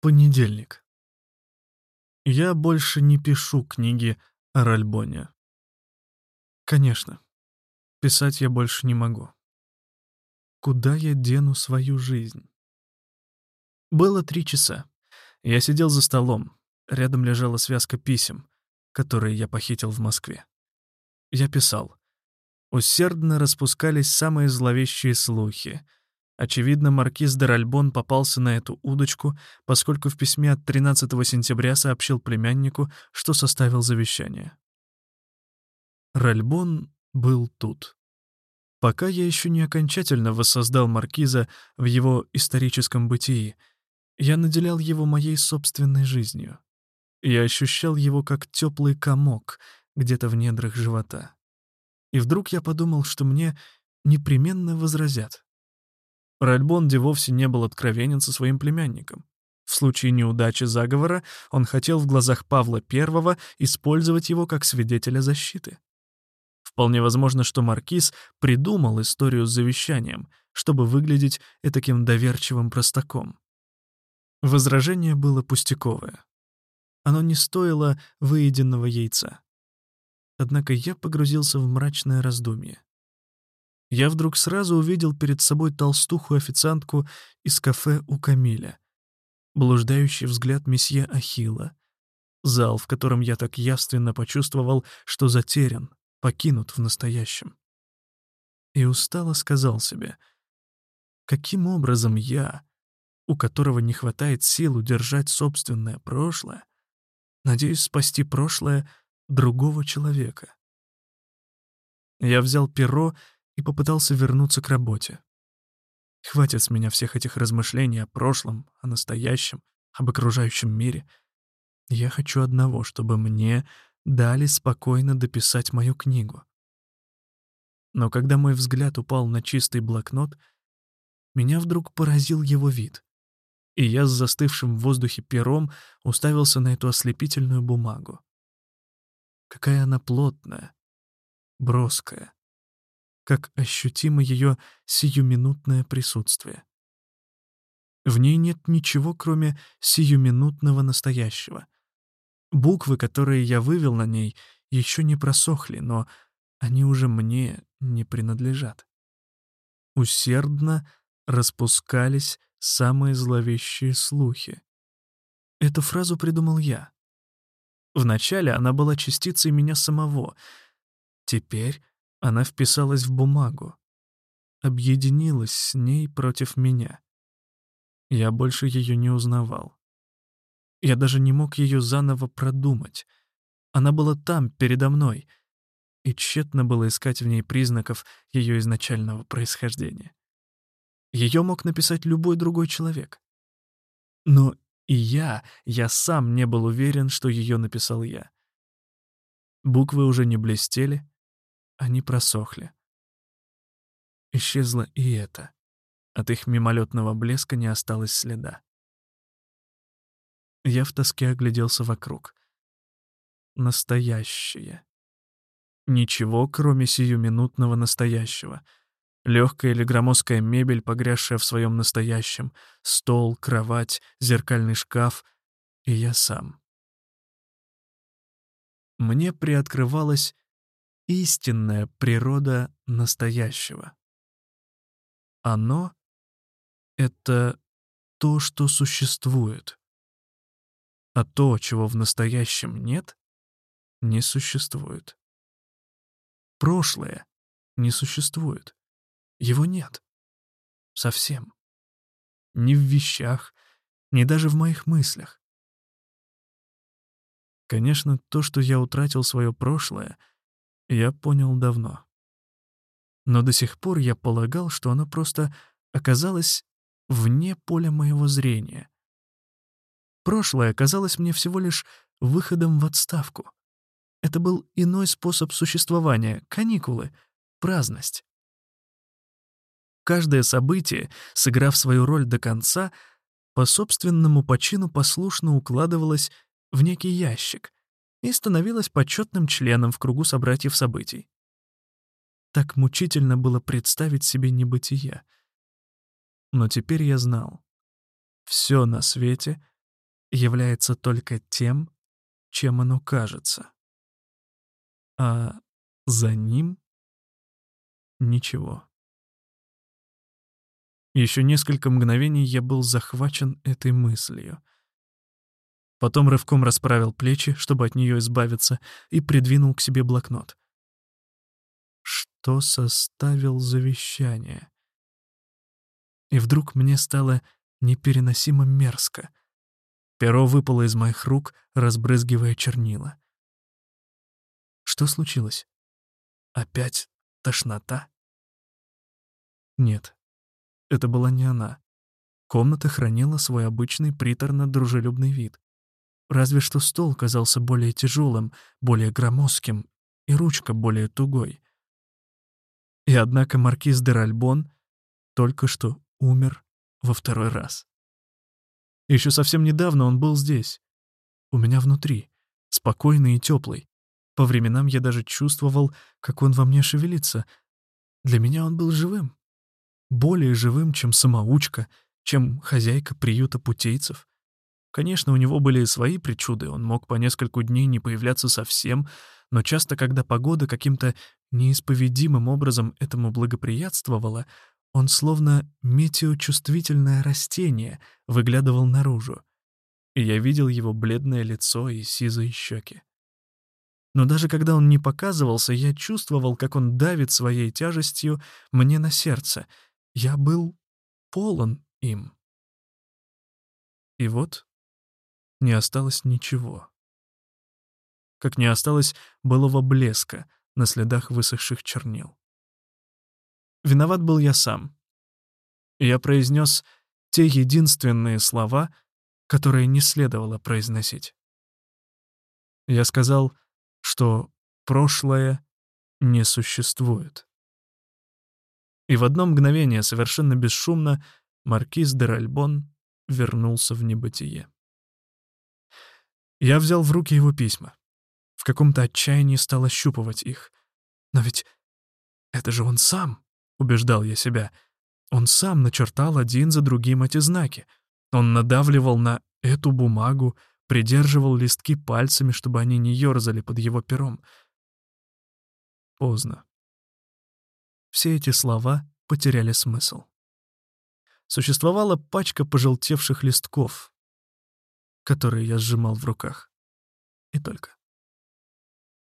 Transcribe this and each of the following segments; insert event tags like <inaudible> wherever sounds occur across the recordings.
Понедельник. Я больше не пишу книги о Ральбоне. Конечно, писать я больше не могу. Куда я дену свою жизнь? Было три часа. Я сидел за столом. Рядом лежала связка писем, которые я похитил в Москве. Я писал. Усердно распускались самые зловещие слухи — Очевидно, маркиз де Ральбон попался на эту удочку, поскольку в письме от 13 сентября сообщил племяннику, что составил завещание. Ральбон был тут. Пока я еще не окончательно воссоздал маркиза в его историческом бытии, я наделял его моей собственной жизнью. Я ощущал его как теплый комок где-то в недрах живота. И вдруг я подумал, что мне непременно возразят. Ральбонди вовсе не был откровенен со своим племянником. В случае неудачи заговора он хотел в глазах Павла I использовать его как свидетеля защиты. Вполне возможно, что Маркиз придумал историю с завещанием, чтобы выглядеть этаким доверчивым простаком. Возражение было пустяковое. Оно не стоило выеденного яйца. Однако я погрузился в мрачное раздумье я вдруг сразу увидел перед собой толстуху-официантку из кафе у Камиля, блуждающий взгляд месье Ахилла, зал, в котором я так явственно почувствовал, что затерян, покинут в настоящем. И устало сказал себе, каким образом я, у которого не хватает сил удержать собственное прошлое, надеюсь спасти прошлое другого человека. Я взял перо и попытался вернуться к работе. Хватит с меня всех этих размышлений о прошлом, о настоящем, об окружающем мире. Я хочу одного, чтобы мне дали спокойно дописать мою книгу. Но когда мой взгляд упал на чистый блокнот, меня вдруг поразил его вид, и я с застывшим в воздухе пером уставился на эту ослепительную бумагу. Какая она плотная, броская, как ощутимо ее сиюминутное присутствие. В ней нет ничего, кроме сиюминутного настоящего. Буквы, которые я вывел на ней, еще не просохли, но они уже мне не принадлежат. Усердно распускались самые зловещие слухи. Эту фразу придумал я. Вначале она была частицей меня самого. Теперь она вписалась в бумагу, объединилась с ней против меня. Я больше ее не узнавал. Я даже не мог ее заново продумать. Она была там, передо мной, и тщетно было искать в ней признаков ее изначального происхождения. Ее мог написать любой другой человек. Но и я, я сам не был уверен, что ее написал я. Буквы уже не блестели, они просохли. Исчезло и это. От их мимолетного блеска не осталось следа. Я в тоске огляделся вокруг. Настоящее. Ничего, кроме сиюминутного настоящего. Легкая или громоздкая мебель, погрязшая в своем настоящем. Стол, кровать, зеркальный шкаф. И я сам. Мне приоткрывалось истинная природа настоящего. Оно — это то, что существует. А то, чего в настоящем нет, не существует. Прошлое не существует. Его нет. Совсем. Ни в вещах, ни даже в моих мыслях. Конечно, то, что я утратил свое прошлое — я понял давно. Но до сих пор я полагал, что оно просто оказалось вне поля моего зрения. Прошлое оказалось мне всего лишь выходом в отставку. Это был иной способ существования, каникулы, праздность. Каждое событие, сыграв свою роль до конца, по собственному почину послушно укладывалось в некий ящик, и становилась почетным членом в кругу собратьев событий. Так мучительно было представить себе небытие. Но теперь я знал. Все на свете является только тем, чем оно кажется. А за ним — ничего. Еще несколько мгновений я был захвачен этой мыслью. Потом рывком расправил плечи, чтобы от нее избавиться, и придвинул к себе блокнот. Что составил завещание? И вдруг мне стало непереносимо мерзко. Перо выпало из моих рук, разбрызгивая чернила. Что случилось? Опять тошнота? Нет, это была не она. Комната хранила свой обычный приторно-дружелюбный вид. Разве что стол казался более тяжелым, более громоздким, и ручка более тугой. И однако маркиз де Ральбон только что умер во второй раз. Еще совсем недавно он был здесь, у меня внутри, спокойный и теплый. По временам я даже чувствовал, как он во мне шевелится. Для меня он был живым. Более живым, чем самоучка, чем хозяйка приюта путейцев. Конечно, у него были свои причуды, он мог по нескольку дней не появляться совсем, но часто, когда погода каким-то неисповедимым образом этому благоприятствовала, он словно метеочувствительное растение выглядывал наружу, и я видел его бледное лицо и сизые щеки. Но даже когда он не показывался, я чувствовал, как он давит своей тяжестью мне на сердце. Я был полон им. И вот не осталось ничего. Как не осталось былого блеска на следах высохших чернил. Виноват был я сам. Я произнес те единственные слова, которые не следовало произносить. Я сказал, что прошлое не существует. И в одно мгновение, совершенно бесшумно, маркиз де Ральбон вернулся в небытие. Я взял в руки его письма. В каком-то отчаянии стал ощупывать их. Но ведь это же он сам. — убеждал я себя. Он сам начертал один за другим эти знаки. Он надавливал на эту бумагу, придерживал листки пальцами, чтобы они не ерзали под его пером. Поздно. Все эти слова потеряли смысл. Существовала пачка пожелтевших листков, которые я сжимал в руках. И только.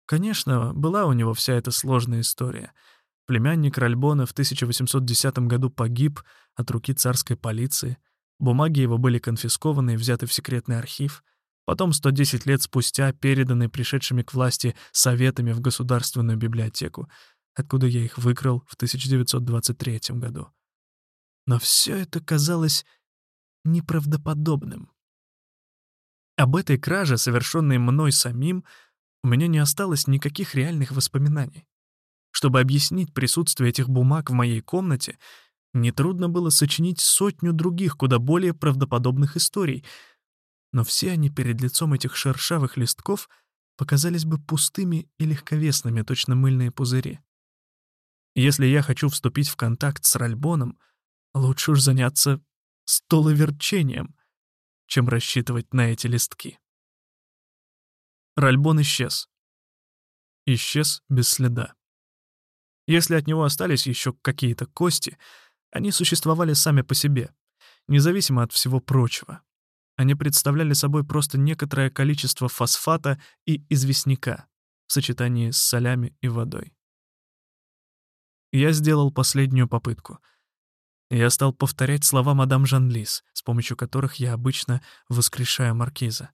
Конечно, была у него вся эта сложная история — Племянник Ральбона в 1810 году погиб от руки царской полиции. Бумаги его были конфискованы и взяты в секретный архив. Потом 110 лет спустя переданы пришедшими к власти советами в Государственную библиотеку, откуда я их выкрал в 1923 году. Но все это казалось неправдоподобным. Об этой краже, совершенной мной самим, у меня не осталось никаких реальных воспоминаний. Чтобы объяснить присутствие этих бумаг в моей комнате, нетрудно было сочинить сотню других, куда более правдоподобных историй, но все они перед лицом этих шершавых листков показались бы пустыми и легковесными, точно мыльные пузыри. Если я хочу вступить в контакт с Ральбоном, лучше уж заняться столоверчением, чем рассчитывать на эти листки. Ральбон исчез. Исчез без следа. Если от него остались еще какие-то кости, они существовали сами по себе, независимо от всего прочего. Они представляли собой просто некоторое количество фосфата и известняка в сочетании с солями и водой. Я сделал последнюю попытку. Я стал повторять слова мадам Жанлис, с помощью которых я обычно воскрешаю маркиза.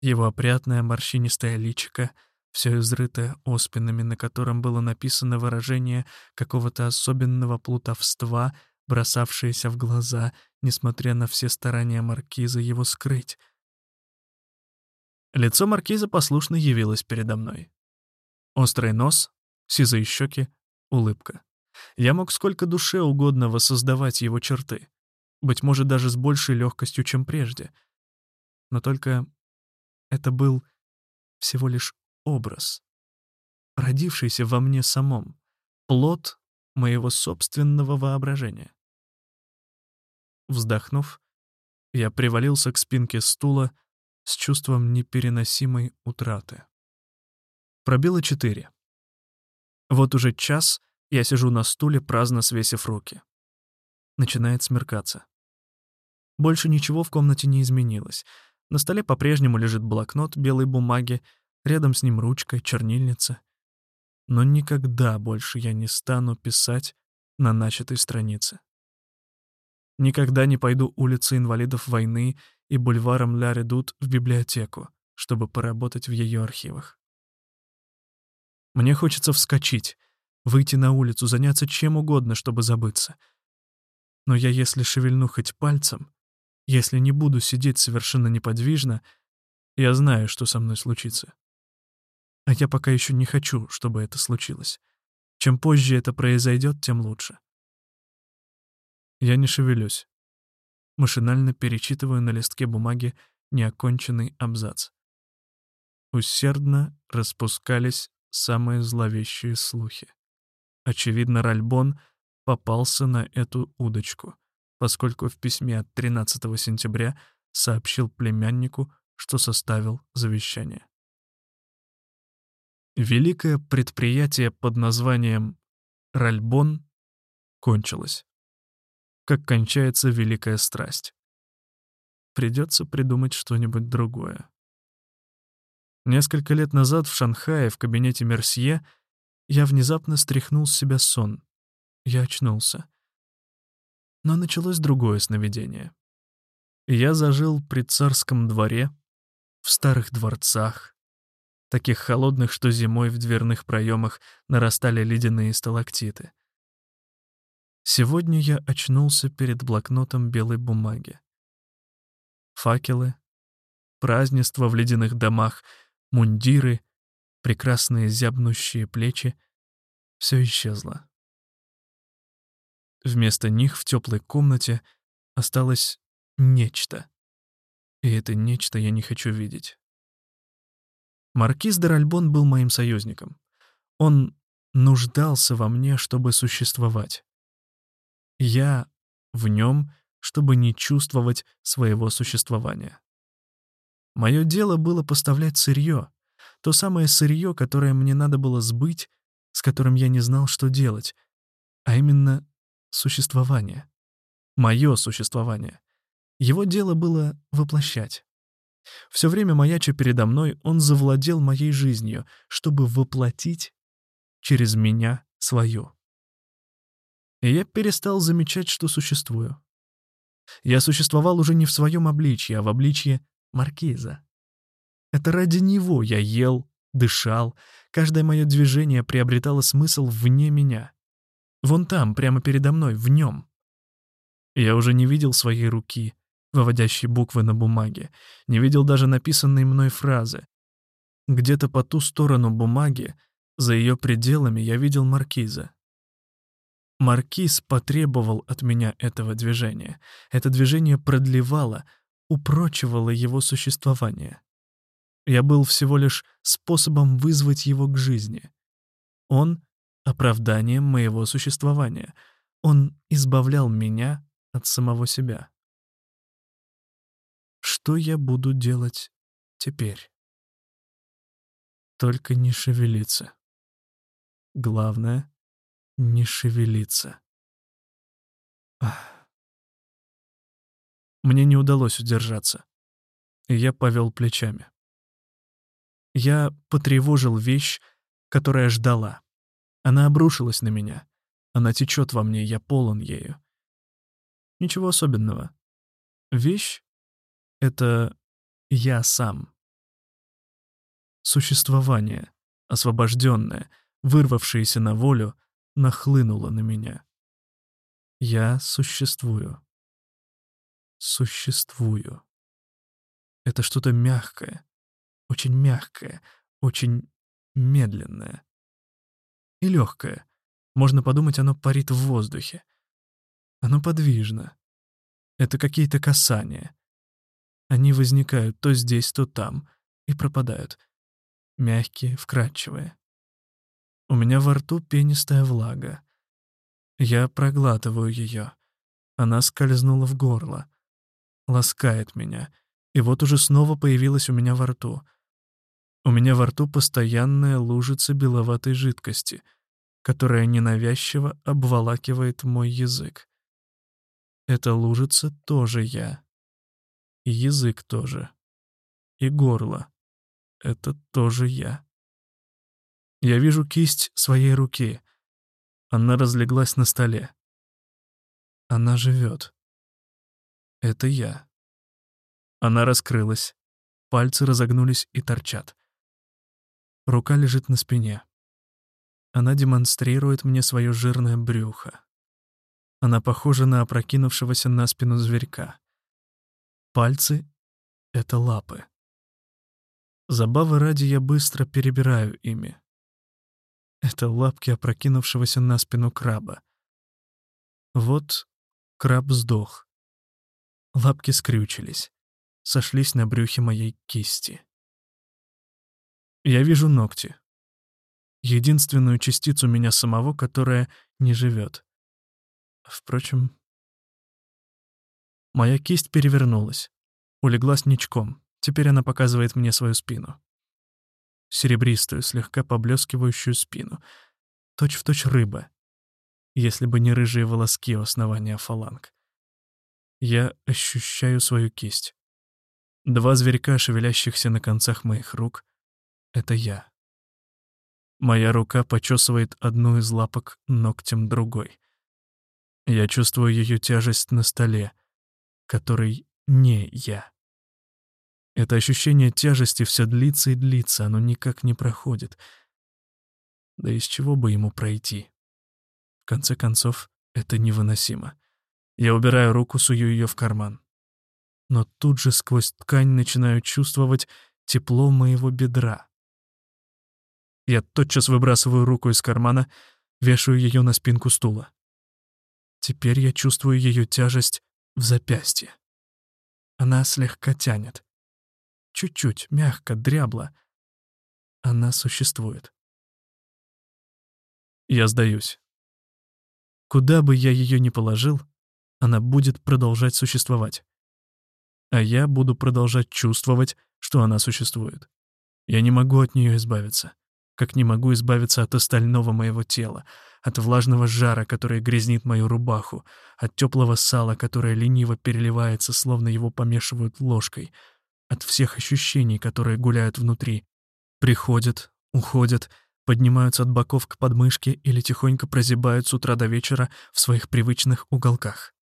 Его опрятное морщинистое личико — все изрытое оспинами, на котором было написано выражение какого-то особенного плутовства, бросавшееся в глаза, несмотря на все старания маркиза его скрыть. Лицо маркиза послушно явилось передо мной. Острый нос, сизые щеки, улыбка. Я мог сколько душе угодно воссоздавать его черты, быть может, даже с большей легкостью, чем прежде. Но только это был всего лишь образ, родившийся во мне самом, плод моего собственного воображения. Вздохнув, Я привалился к спинке стула с чувством непереносимой утраты. Пробило четыре. Вот уже час я сижу на стуле, праздно свесив руки. Начинает смеркаться. Больше ничего в комнате не изменилось. На столе по-прежнему лежит блокнот белой бумаги, рядом с ним ручка, чернильница. Но никогда больше я не стану писать на начатой странице. Никогда не пойду улицы инвалидов войны и бульваром Ля Редут в библиотеку, чтобы поработать в ее архивах. Мне хочется вскочить, выйти на улицу, заняться чем угодно, чтобы забыться. Но я, если шевельну хоть пальцем, если не буду сидеть совершенно неподвижно, я знаю, что со мной случится. А я пока еще не хочу, чтобы это случилось. Чем позже это произойдет, тем лучше. Я не шевелюсь. Машинально перечитываю на листке бумаги неоконченный абзац. Усердно распускались самые зловещие слухи. Очевидно, Ральбон попался на эту удочку, поскольку в письме от 13 сентября сообщил племяннику, что составил завещание. Великое предприятие под названием «Ральбон» кончилось. Как кончается великая страсть. Придется придумать что-нибудь другое. Несколько лет назад в Шанхае в кабинете Мерсье я внезапно стряхнул с себя сон. Я очнулся. Но началось другое сновидение. Я зажил при царском дворе, в старых дворцах, таких холодных, что зимой в дверных проемах нарастали ледяные сталактиты. Сегодня я очнулся перед блокнотом белой бумаги. Факелы, празднества в ледяных домах — мундиры, прекрасные зябнущие плечи — все исчезло. Вместо них в теплой комнате осталось нечто. И это нечто я не хочу видеть. Маркиз де Ральбон был моим союзником. Он нуждался во мне, чтобы существовать. Я в нем, чтобы не чувствовать своего существования. Мое дело было поставлять сырье, то самое сырье, которое мне надо было сбыть, с которым я не знал, что делать, а именно существование. Мое существование. Его дело было воплощать. Все время маяча передо мной, он завладел моей жизнью, чтобы воплотить через меня свою. И я перестал замечать, что существую. Я существовал уже не в своем обличье, а в обличье маркиза. Это ради него я ел, дышал, каждое мое движение приобретало смысл вне меня. Вон там, прямо передо мной, в нем. Я уже не видел своей руки, выводящей буквы на бумаге, не видел даже написанной мной фразы. Где-то по ту сторону бумаги, за ее пределами, я видел маркиза. Маркиз потребовал от меня этого движения. Это движение продлевало — упрочивало его существование. Я был всего лишь способом вызвать его к жизни. Он — оправданием моего существования. Он избавлял меня от самого себя. Что я буду делать теперь? Только не шевелиться. Главное — не шевелиться. Мне не удалось удержаться. И я повел плечами. Я потревожил вещь, которая ждала. Она обрушилась на меня. Она течет во мне, я полон ею. Ничего особенного. Вещь — это я сам. Существование, освобожденное, вырвавшееся на волю, нахлынуло на меня. Я существую существую. Это что-то мягкое, очень мягкое, очень медленное. И легкое. Можно подумать, оно парит в воздухе. Оно подвижно. Это какие-то касания. Они возникают то здесь, то там и пропадают. Мягкие, вкрадчивые. У меня во рту пенистая влага. Я проглатываю ее. Она скользнула в горло. ласкает меня, и вот уже снова появилась у меня во рту. У меня во рту постоянная лужица беловатой жидкости, которая ненавязчиво обволакивает мой язык. Эта лужица тоже я. И язык тоже. И горло. Это тоже я. Я вижу кисть своей руки. Она разлеглась на столе. Она живет. Это я. Она раскрылась. Пальцы разогнулись и торчат. Рука лежит на спине. Она демонстрирует мне свое жирное брюхо. Она похожа на опрокинувшегося на спину зверька. Пальцы — это лапы. Забавы ради я быстро перебираю ими. Это лапки опрокинувшегося на спину краба. Вот краб сдох. Лапки скрючились, сошлись на брюхе моей кисти. Я вижу ногти. Единственную частицу меня самого, которая не живет. Впрочем, моя кисть перевернулась, улеглась ничком. Теперь она показывает мне свою спину. Серебристую, слегка поблескивающую спину. Точь-в-точь точь рыба, если бы не рыжие волоски у основания фаланг. Я ощущаю свою кисть. Два зверька, шевелящихся на концах моих рук — это я. Моя рука почесывает одну из лапок ногтем другой. Я чувствую ее тяжесть на столе, который не я. Это ощущение тяжести все длится и длится, оно никак не проходит. Да из чего бы ему пройти? В конце концов, это невыносимо. Я убираю руку, сую ее в карман. Но тут же сквозь ткань начинаю чувствовать тепло моего бедра. Я тотчас выбрасываю руку из кармана, вешаю ее на спинку стула. Теперь я чувствую ее тяжесть в запястье. Она слегка тянет. Чуть-чуть, мягко, дрябло. Она существует. Я сдаюсь. Куда бы я ее ни положил, она будет продолжать существовать. А я буду продолжать чувствовать, что она существует. Я не могу от нее избавиться как не могу избавиться от остального моего тела, от влажного жара, который грязнит мою рубаху, от теплого сала, которое лениво переливается, словно его помешивают ложкой, от всех ощущений, которые гуляют внутри, приходят, уходят, поднимаются от боков к подмышке или тихонько прозябают с утра до вечера в своих привычных уголках.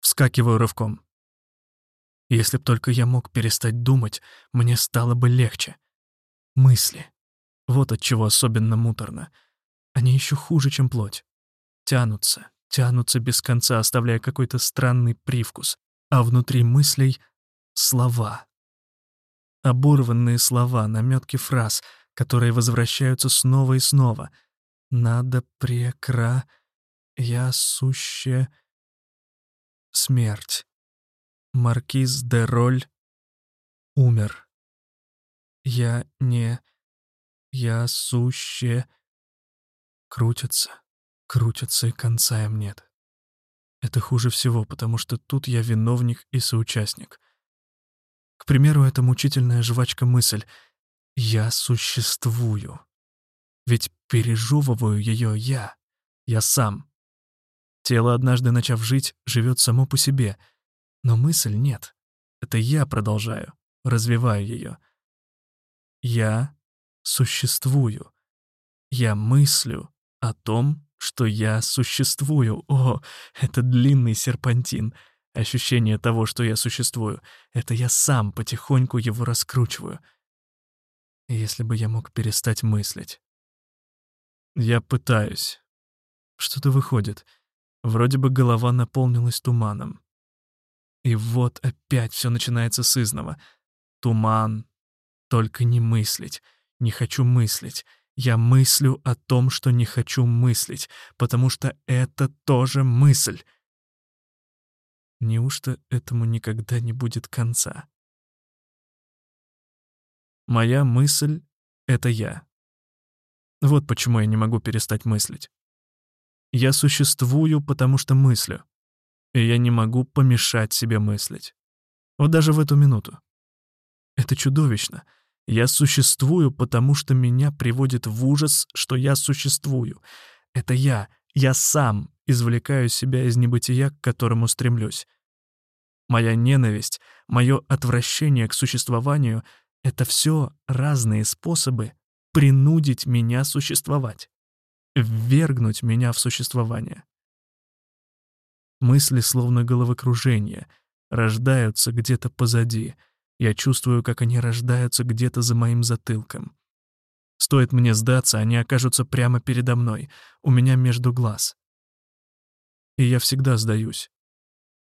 Вскакиваю рывком. Если б только я мог перестать думать, мне стало бы легче. Мысли. Вот от чего особенно муторно. Они еще хуже, чем плоть. Тянутся, тянутся без конца, оставляя какой-то странный привкус. А внутри мыслей — слова. Оборванные слова, наметки фраз, которые возвращаются снова и снова. «Надо прекра... Я суще... Смерть. Маркиз де Роль умер. Я не... Я суще... Крутятся, крутятся, и конца им нет. Это хуже всего, потому что тут я виновник и соучастник. К примеру, это мучительная жвачка мысль «я существую». Ведь пережевываю ее я, я сам. Тело, однажды начав жить, живет само по себе, но мысль нет. Это я продолжаю, развиваю ее. Я существую. Я мыслю о том, что я существую. О, это длинный серпантин. Ощущение того, что я существую. Это я сам потихоньку его раскручиваю. Если бы я мог перестать мыслить. Я пытаюсь. Что-то выходит. Вроде бы голова наполнилась туманом. И вот опять все начинается с изного. Туман. Только не мыслить не хочу мыслить. Я мыслю о том, что не хочу мыслить, потому что это тоже мысль. Неужто этому никогда не будет конца? Моя мысль — это я. Вот почему я не могу перестать мыслить. Я существую, потому что мыслю. и я не могу помешать себе мыслить. Вот даже в эту минуту. Это чудовищно. Я существую, потому что меня приводит в ужас, что я существую. Это я, я сам извлекаю себя из небытия, к которому стремлюсь. Моя ненависть, мое отвращение к существованию — это все разные способы принудить меня существовать, ввергнуть меня в существование. Мысли, словно головокружение, рождаются где-то позади. Я чувствую, как они рождаются где-то за моим затылком. Стоит мне сдаться, они окажутся прямо передо мной, у меня между глаз. И я всегда сдаюсь.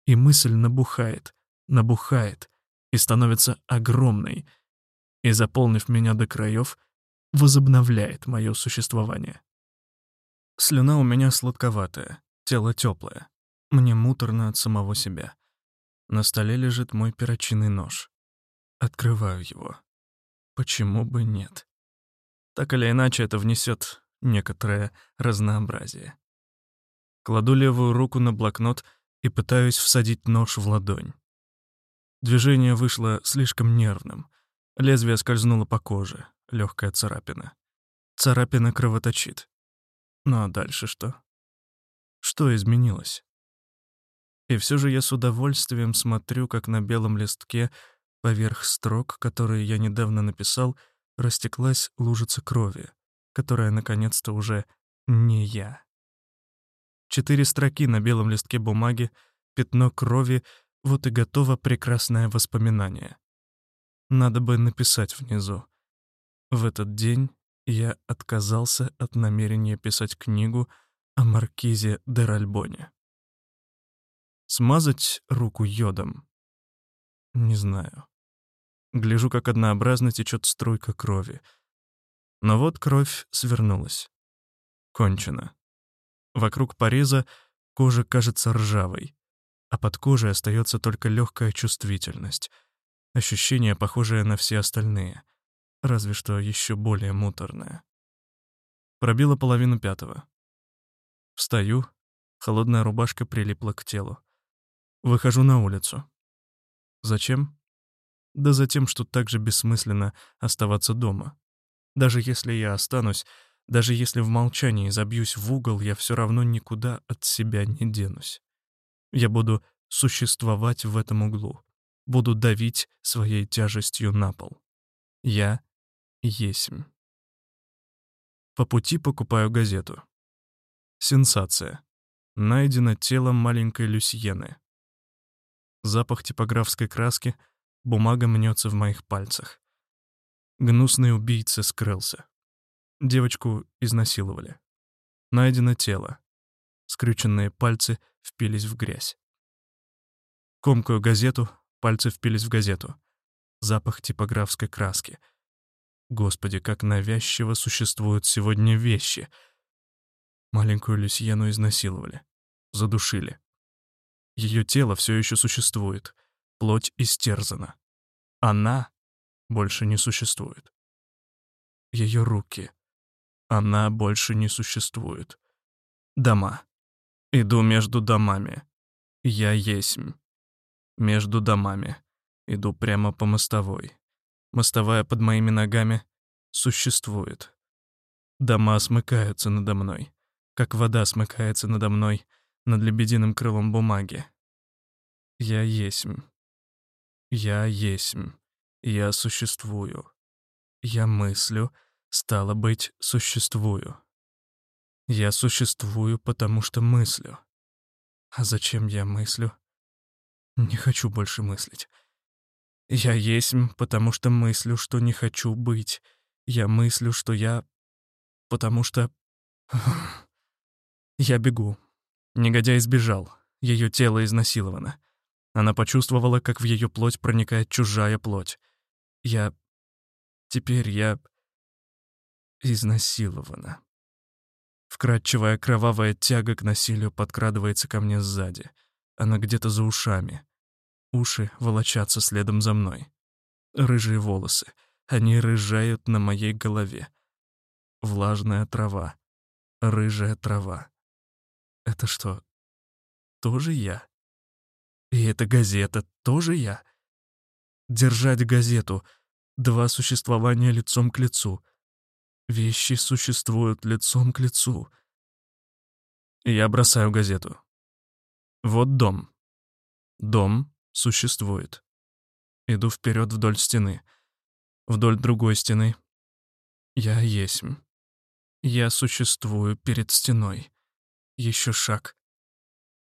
И мысль набухает, набухает и становится огромной, и, заполнив меня до краев, возобновляет мое существование. Слюна у меня сладковатая, тело теплое. Мне муторно от самого себя. На столе лежит мой перочинный нож. Открываю его. Почему бы нет? Так или иначе, это внесет некоторое разнообразие. Кладу левую руку на блокнот и пытаюсь всадить нож в ладонь. Движение вышло слишком нервным. Лезвие скользнуло по коже, легкая царапина. Царапина кровоточит. Ну а дальше что? Что изменилось? И все же я с удовольствием смотрю, как на белом листке поверх строк, которые я недавно написал, растеклась лужица крови, которая наконец-то уже не я. Четыре строки на белом листке бумаги, пятно крови, вот и готово прекрасное воспоминание. Надо бы написать внизу. В этот день я отказался от намерения писать книгу о маркизе де Ральбоне. Смазать руку йодом? Не знаю. Гляжу, как однообразно течет струйка крови. Но вот кровь свернулась. Кончено. Вокруг пореза кожа кажется ржавой, а под кожей остается только легкая чувствительность. Ощущение, похожее на все остальные, разве что еще более муторное. Пробило половину пятого. Встаю, холодная рубашка прилипла к телу. Выхожу на улицу. Зачем? Да за тем, что так же бессмысленно оставаться дома. Даже если я останусь, даже если в молчании забьюсь в угол, я все равно никуда от себя не денусь. Я буду существовать в этом углу, буду давить своей тяжестью на пол. Я есмь. По пути покупаю газету. Сенсация. Найдено тело маленькой Люсьены. Запах типографской краски, бумага мнется в моих пальцах. Гнусный убийца скрылся. Девочку изнасиловали. Найдено тело. Скрюченные пальцы впились в грязь. Комкаю газету, пальцы впились в газету. Запах типографской краски. Господи, как навязчиво существуют сегодня вещи. Маленькую Люсьену изнасиловали. Задушили. Ее тело все еще существует. Плоть истерзана. Она больше не существует. Ее руки. Она больше не существует. Дома. Иду между домами. Я есмь. Между домами. Иду прямо по мостовой. Мостовая под моими ногами существует. Дома смыкаются надо мной, как вода смыкается надо мной — над лебединым крылом бумаги. Я есмь. Я есмь. Я существую. Я мыслю, стало быть, существую. Я существую, потому что мыслю. А зачем я мыслю? Не хочу больше мыслить. Я есмь, потому что мыслю, что не хочу быть. Я мыслю, что я... Потому что... <sighs> Я бегу, Негодяй сбежал. Ее тело изнасиловано. Она почувствовала, как в ее плоть проникает чужая плоть. Я... Теперь я... изнасилована. Вкрадчивая кровавая тяга к насилию подкрадывается ко мне сзади. Она где-то за ушами. Уши волочатся следом за мной. Рыжие волосы. Они рыжают на моей голове. Влажная трава. Рыжая трава. Это что, тоже я? И эта газета тоже я? Держать газету. Два существования лицом к лицу. Вещи существуют лицом к лицу. Я бросаю газету. Вот дом. Дом существует. Иду вперед вдоль стены. Вдоль другой стены. Я есмь. Я существую перед стеной. Еще шаг.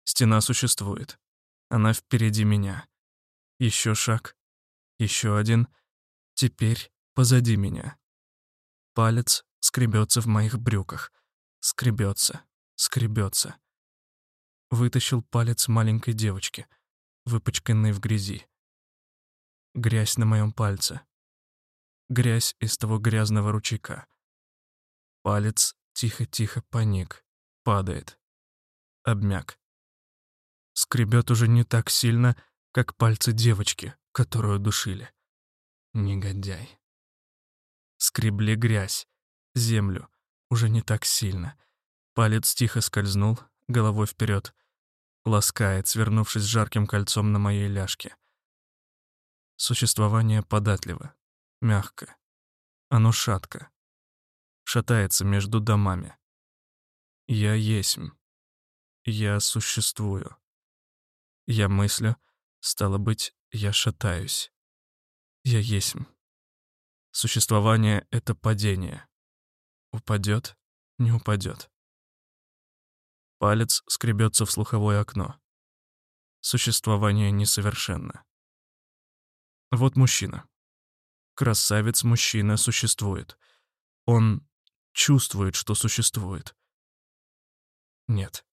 Стена существует. Она впереди меня. Еще шаг. Еще один. Теперь позади меня. Палец скребется в моих брюках. Скребется, скребется. Вытащил палец маленькой девочки, выпачканной в грязи. Грязь на моем пальце. Грязь из того грязного ручейка. Палец тихо-тихо поник, падает. Обмяк. Скребет уже не так сильно, как пальцы девочки, которую душили. Негодяй. Скребли грязь, землю, уже не так сильно. Палец тихо скользнул, головой вперед, ласкает, свернувшись жарким кольцом на моей ляжке. Существование податливо, мягко. Оно шатко. Шатается между домами. Я есмь. Я существую. Я мыслю, стало быть, я шатаюсь. Я есмь. Существование — это падение. Упадет, не упадет. Палец скребется в слуховое окно. Существование несовершенно. Вот мужчина. Красавец-мужчина существует. Он чувствует, что существует. Нет.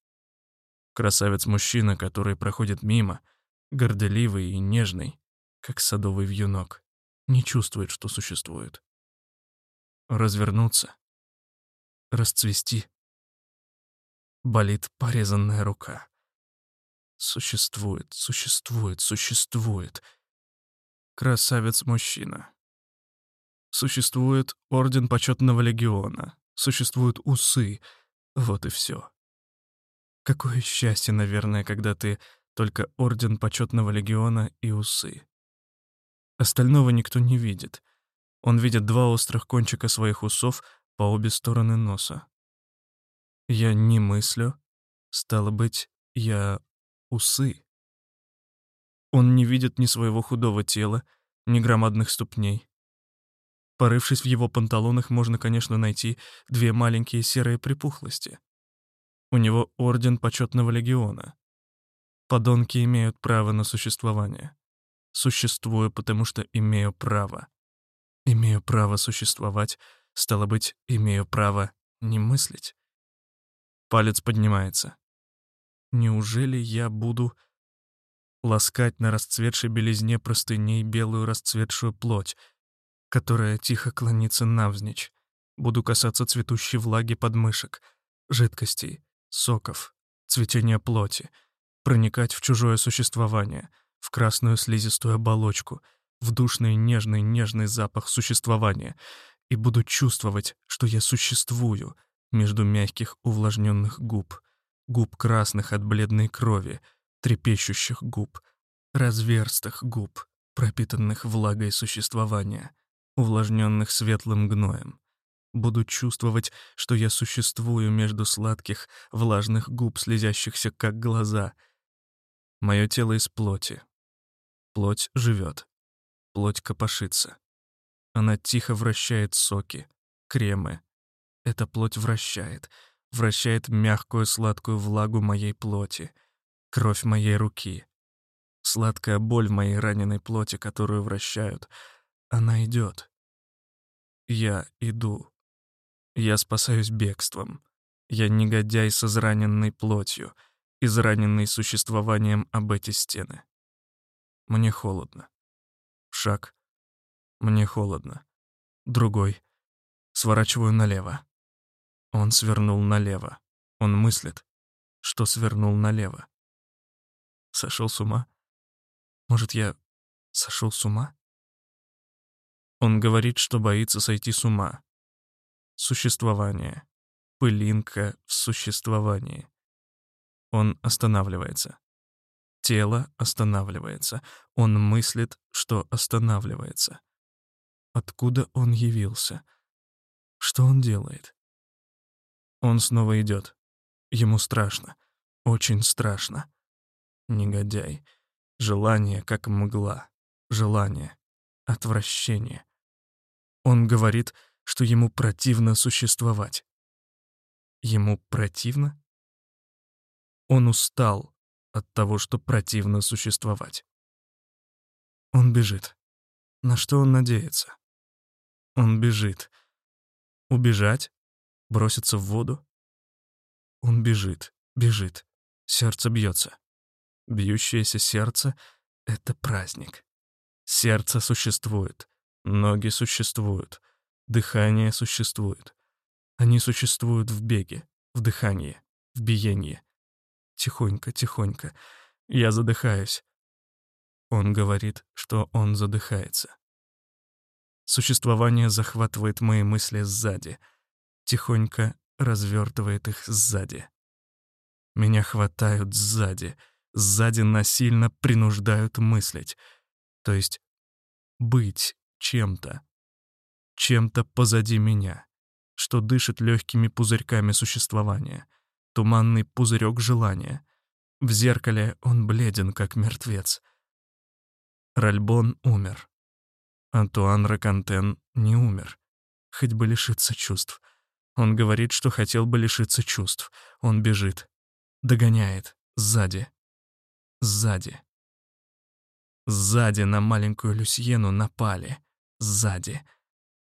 Красавец-мужчина, который проходит мимо, горделивый и нежный, как садовый вьюнок, не чувствует, что существует. Развернуться. Расцвести. Болит порезанная рука. Существует, существует, существует. Красавец-мужчина. Существует Орден Почетного Легиона. Существуют усы. Вот и все. Какое счастье, наверное, когда ты только Орден Почетного Легиона и усы. Остального никто не видит. Он видит два острых кончика своих усов по обе стороны носа. Я не мыслю, стало быть, я усы. Он не видит ни своего худого тела, ни громадных ступней. Порывшись в его панталонах, можно, конечно, найти две маленькие серые припухлости. У него орден почетного легиона. Подонки имеют право на существование. Существую, потому что имею право. Имею право существовать, стало быть, имею право не мыслить. Палец поднимается. Неужели я буду ласкать на расцветшей белизне простыней белую расцветшую плоть, которая тихо клонится навзничь? Буду касаться цветущей влаги подмышек, жидкостей, соков, цветения плоти, проникать в чужое существование, в красную слизистую оболочку, в душный нежный нежный запах существования, и буду чувствовать, что я существую между мягких увлажненных губ, губ красных от бледной крови, трепещущих губ, разверстых губ, пропитанных влагой существования, увлажненных светлым гноем. Буду чувствовать, что я существую между сладких, влажных губ, слезящихся, как глаза. Мое тело из плоти. Плоть живет. Плоть копошится. Она тихо вращает соки, кремы. Эта плоть вращает, вращает мягкую сладкую влагу моей плоти, кровь моей руки. Сладкая боль в моей раненой плоти, которую вращают, она идет. Я иду. Я спасаюсь бегством. Я негодяй с израненной плотью, израненный существованием об эти стены. Мне холодно. Шаг. Мне холодно. Другой. Сворачиваю налево. Он свернул налево. Он мыслит, что свернул налево. Сошел с ума? Может, я сошел с ума? Он говорит, что боится сойти с ума, Существование. Пылинка в существовании. Он останавливается. Тело останавливается. Он мыслит, что останавливается. Откуда он явился? Что он делает? Он снова идет. Ему страшно. Очень страшно. Негодяй. Желание, как мгла. Желание. Отвращение. Он говорит, что ему противно существовать. Ему противно? Он устал от того, что противно существовать. Он бежит. На что он надеется? Он бежит. Убежать? Броситься в воду? Он бежит, бежит. Сердце бьется. Бьющееся сердце — это праздник. Сердце существует, ноги существуют, дыхание существует. Они существуют в беге, в дыхании, в биении. Тихонько, тихонько. Я задыхаюсь. Он говорит, что он задыхается. Существование захватывает мои мысли сзади, тихонько развертывает их сзади. Меня хватают сзади, сзади насильно принуждают мыслить, то есть быть чем-то, чем-то позади меня, что дышит легкими пузырьками существования, туманный пузырек желания. В зеркале он бледен, как мертвец. Ральбон умер. Антуан Ракантен не умер, хоть бы лишиться чувств. Он говорит, что хотел бы лишиться чувств. Он бежит. Догоняет. Сзади. Сзади. Сзади на маленькую Люсьену напали. Сзади.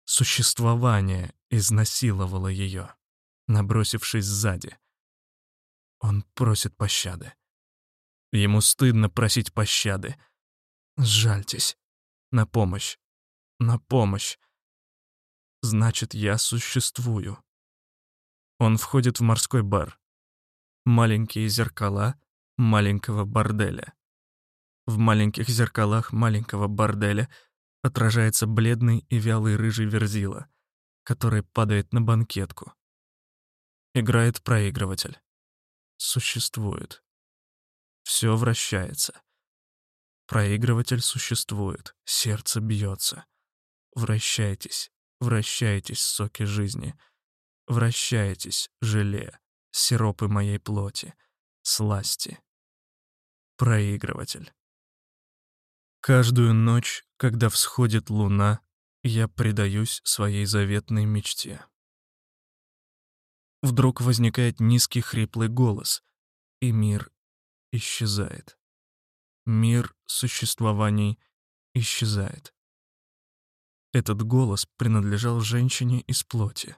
Существование изнасиловало ее, набросившись сзади. Он просит пощады. Ему стыдно просить пощады. Сжальтесь. На помощь на помощь. Значит, я существую. Он входит в морской бар. Маленькие зеркала маленького борделя. В маленьких зеркалах маленького борделя отражается бледный и вялый рыжий верзила, который падает на банкетку. Играет проигрыватель. Существует. Все вращается. Проигрыватель существует, сердце бьется. Вращайтесь, вращайтесь, соки жизни. Вращайтесь, желе, сиропы моей плоти, сласти. Проигрыватель. Каждую ночь, когда всходит луна, я предаюсь своей заветной мечте. Вдруг возникает низкий хриплый голос, и мир исчезает. Мир существований исчезает. Этот голос принадлежал женщине из плоти.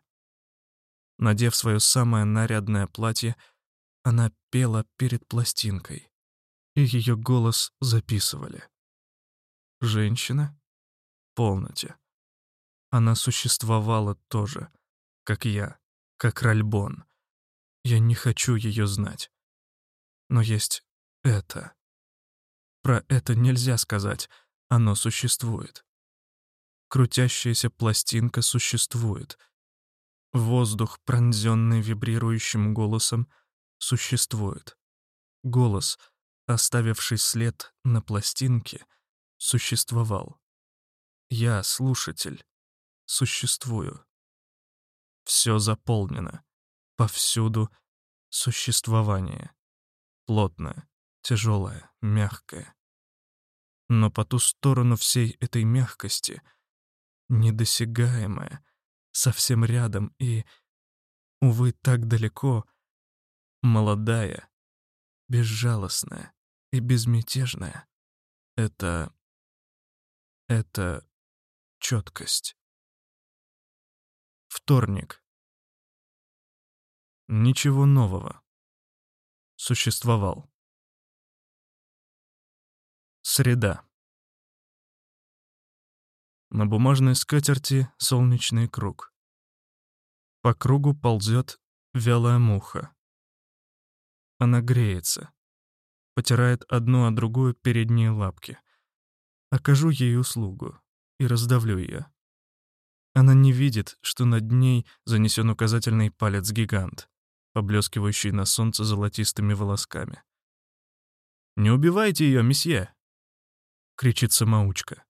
Надев свое самое нарядное платье, она пела перед пластинкой, и ее голос записывали. Женщина? Полноте. Она существовала тоже, как я, как Ральбон. Я не хочу ее знать. Но есть это. Про это нельзя сказать, оно существует. Крутящаяся пластинка существует. Воздух, пронзенный вибрирующим голосом, существует. Голос, оставивший след на пластинке, существовал. Я, слушатель, существую. Все заполнено. Повсюду существование. Плотное, тяжелое, мягкое. Но по ту сторону всей этой мягкости — недосягаемое, совсем рядом и, увы, так далеко, молодая, безжалостная и безмятежная. Это... это четкость. Вторник. Ничего нового. Существовал. Среда. На бумажной скатерти солнечный круг. По кругу ползет вялая муха. Она греется, потирает одну о другую передние лапки. Окажу ей услугу и раздавлю ее. Она не видит, что над ней занесен указательный палец-гигант, поблескивающий на солнце золотистыми волосками. «Не убивайте ее, месье!» — кричит самоучка.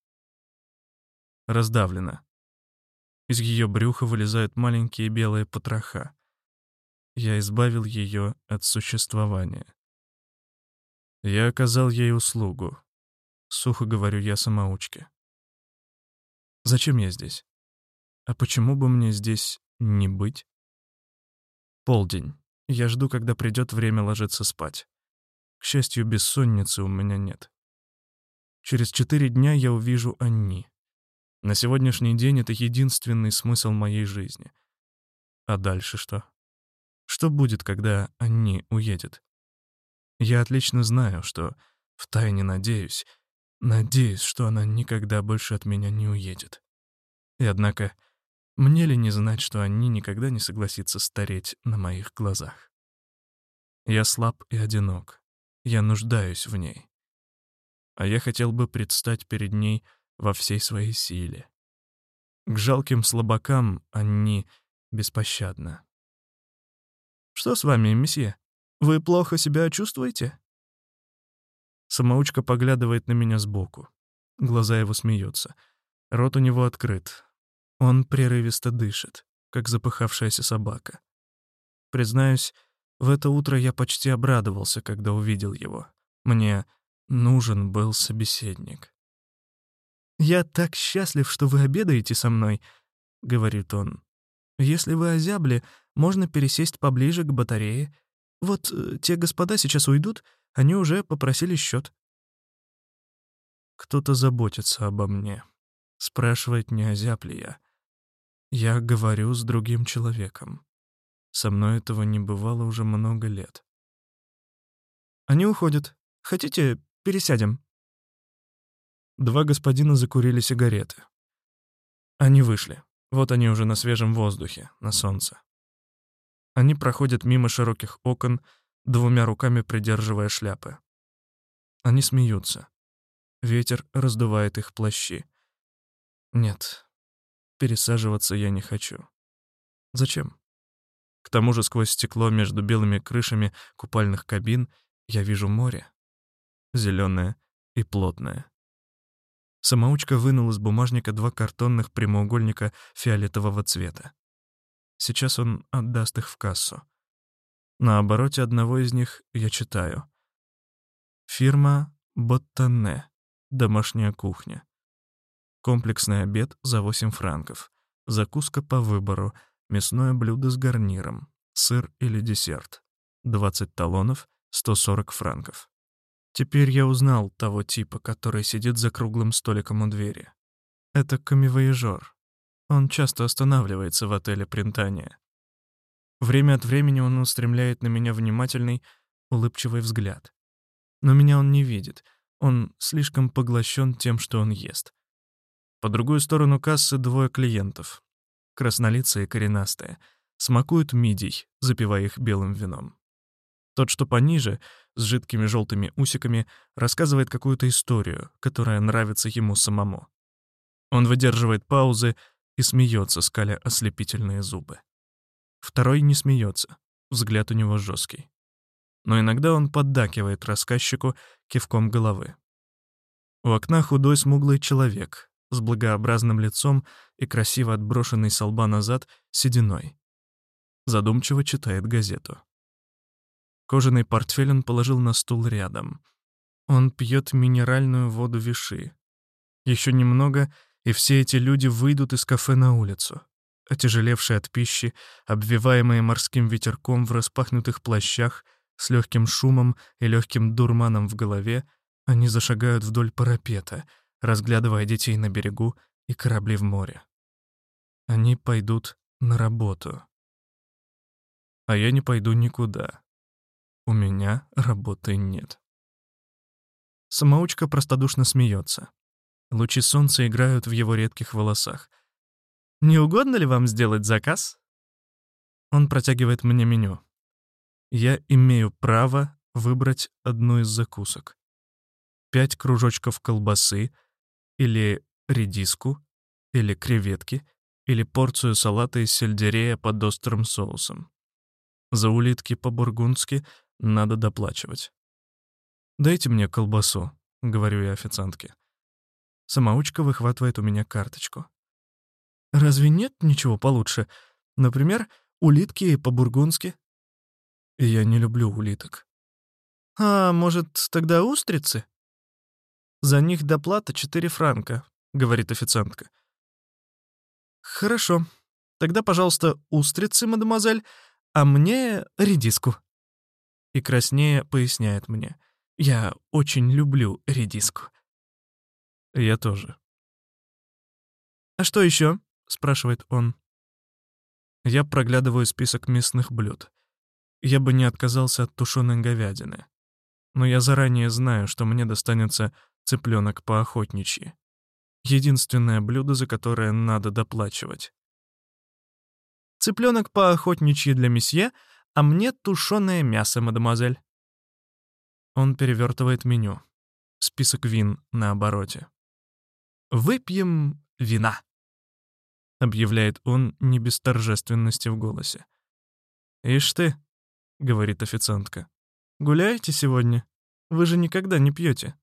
Раздавлена. Из ее брюха вылезают маленькие белые потроха. Я избавил ее от существования. Я оказал ей услугу. Сухо говорю я самоучке. Зачем я здесь? А почему бы мне здесь не быть? Полдень. Я жду, когда придет время ложиться спать. К счастью, бессонницы у меня нет. Через четыре дня я увижу Анни. На сегодняшний день это единственный смысл моей жизни. А дальше что? Что будет, когда Анни уедет? Я отлично знаю, что втайне надеюсь, надеюсь, что она никогда больше от меня не уедет. И однако мне ли не знать, что они никогда не согласится стареть на моих глазах? Я слаб и одинок. Я нуждаюсь в ней. А я хотел бы предстать перед ней во всей своей силе. К жалким слабакам они беспощадны. «Что с вами, месье? Вы плохо себя чувствуете?» Самоучка поглядывает на меня сбоку. Глаза его смеются. Рот у него открыт, он прерывисто дышит, как запыхавшаяся собака. Признаюсь, в это утро я почти обрадовался, когда увидел его. Мне нужен был собеседник. «Я так счастлив, что вы обедаете со мной», — говорит он. «Если вы озябли, можно пересесть поближе к батарее. Вот э, те господа сейчас уйдут, они уже попросили счет. Кто-то заботится обо мне. Спрашивает, не озяб ли я. Я говорю с другим человеком. Со мной этого не бывало уже много лет. Они уходят. Хотите, пересядем? Два господина закурили сигареты. Они вышли. Вот они уже на свежем воздухе, на солнце. Они проходят мимо широких окон, двумя руками придерживая шляпы. Они смеются. Ветер раздувает их плащи. Нет, Пересаживаться я не хочу. Зачем? К тому же сквозь стекло между белыми крышами купальных кабин я вижу море. зеленое и плотное. Самоучка вынул из бумажника два картонных прямоугольника фиолетового цвета. Сейчас он отдаст их в кассу. На обороте одного из них я читаю. Фирма «Боттане. Домашняя кухня». Комплексный обед за 8 франков. Закуска по выбору. Мясное блюдо с гарниром. Сыр или десерт. 20 талонов, 140 франков. Теперь я узнал того типа, который сидит за круглым столиком у двери. Это камевояжер. Он часто останавливается в отеле Принтания. Время от времени он устремляет на меня внимательный, улыбчивый взгляд. Но меня он не видит. Он слишком поглощен тем, что он ест. По другую сторону кассы двое клиентов. Краснолицые и коренастые. Смакуют мидий, запивая их белым вином. Тот, что пониже, с жидкими желтыми усиками, рассказывает какую-то историю, которая нравится ему самому. Он выдерживает паузы и смеется, скаля ослепительные зубы. Второй не смеется, взгляд у него жесткий. Но иногда он поддакивает рассказчику кивком головы. У окна худой смуглый человек, с благообразным лицом и красиво отброшенный со лба назад сединой. Задумчиво читает газету. Кожаный портфель он положил на стул рядом. Он пьет минеральную воду виши. Еще немного, и все эти люди выйдут из кафе на улицу. Отяжелевшие от пищи, обвиваемые морским ветерком в распахнутых плащах, с легким шумом и легким дурманом в голове, они зашагают вдоль парапета — разглядывая детей на берегу и корабли в море. Они пойдут на работу. А я не пойду никуда. У меня работы нет. Самоучка простодушно смеется. Лучи солнца играют в его редких волосах. «Не угодно ли вам сделать заказ?» Он протягивает мне меню. Я имею право выбрать одну из закусок. Пять кружочков колбасы — или редиску, или креветки, или порцию салата из сельдерея под острым соусом. За улитки по-бургундски надо доплачивать. «Дайте мне колбасу», — говорю я официантке. Самоучка выхватывает у меня карточку. «Разве нет ничего получше? Например, улитки по-бургундски?» Я не люблю улиток. «А, может, тогда устрицы?» «За них доплата 4 франка», — говорит официантка. «Хорошо. Тогда, пожалуйста, устрицы, мадемуазель, а мне редиску». И краснее поясняет мне. «Я очень люблю редиску». Я тоже. «А что еще? Спрашивает он. Я проглядываю список местных блюд. Я бы не отказался от тушеной говядины. Но я заранее знаю, что мне достанется цыпленок по-охотничьи. Единственное блюдо, за которое надо доплачивать. Цыпленок по-охотничьи для месье, а мне тушеное мясо, мадемуазель. Он перевертывает меню. Список вин на обороте. «Выпьем вина», — объявляет он не без торжественности в голосе. «Ишь ты», — говорит официантка, — «гуляете сегодня? Вы же никогда не пьете».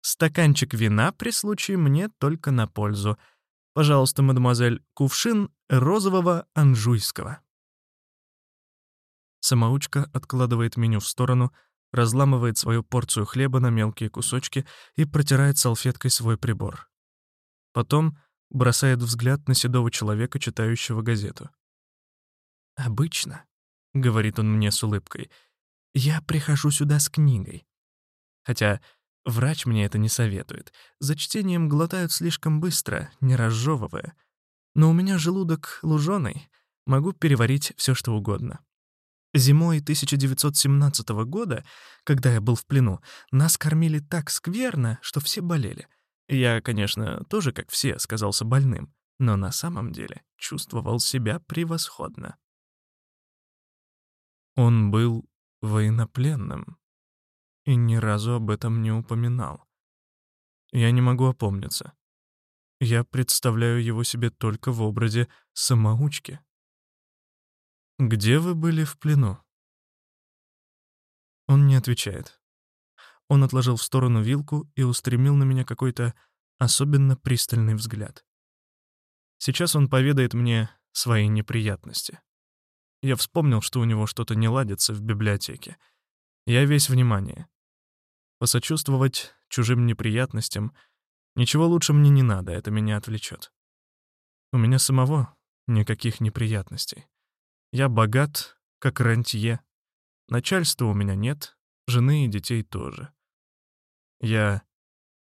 «Стаканчик вина при случае мне только на пользу. Пожалуйста, мадемуазель, кувшин розового анжуйского». Самоучка откладывает меню в сторону — разламывает свою порцию хлеба на мелкие кусочки и протирает салфеткой свой прибор. Потом бросает взгляд на седого человека, читающего газету. «Обычно», — говорит он мне с улыбкой, — «я прихожу сюда с книгой. Хотя врач мне это не советует. За чтением глотают слишком быстро, не разжевывая. Но у меня желудок луженый, могу переварить все, что угодно. Зимой 1917 года, когда я был в плену, нас кормили так скверно, что все болели. Я, конечно, тоже, как все, сказался больным, но на самом деле чувствовал себя превосходно. Он был военнопленным и ни разу об этом не упоминал. Я не могу опомниться. Я представляю его себе только в образе самоучки. «Где вы были в плену?» Он не отвечает. Он отложил в сторону вилку и устремил на меня какой-то особенно пристальный взгляд. Сейчас он поведает мне свои неприятности. Я вспомнил, что у него что-то не ладится в библиотеке. Я весь внимание. Посочувствовать чужим неприятностям ничего лучше мне не надо, это меня отвлечет. У меня самого никаких неприятностей. Я богат, как рантье. Начальства у меня нет, жены и детей тоже. Я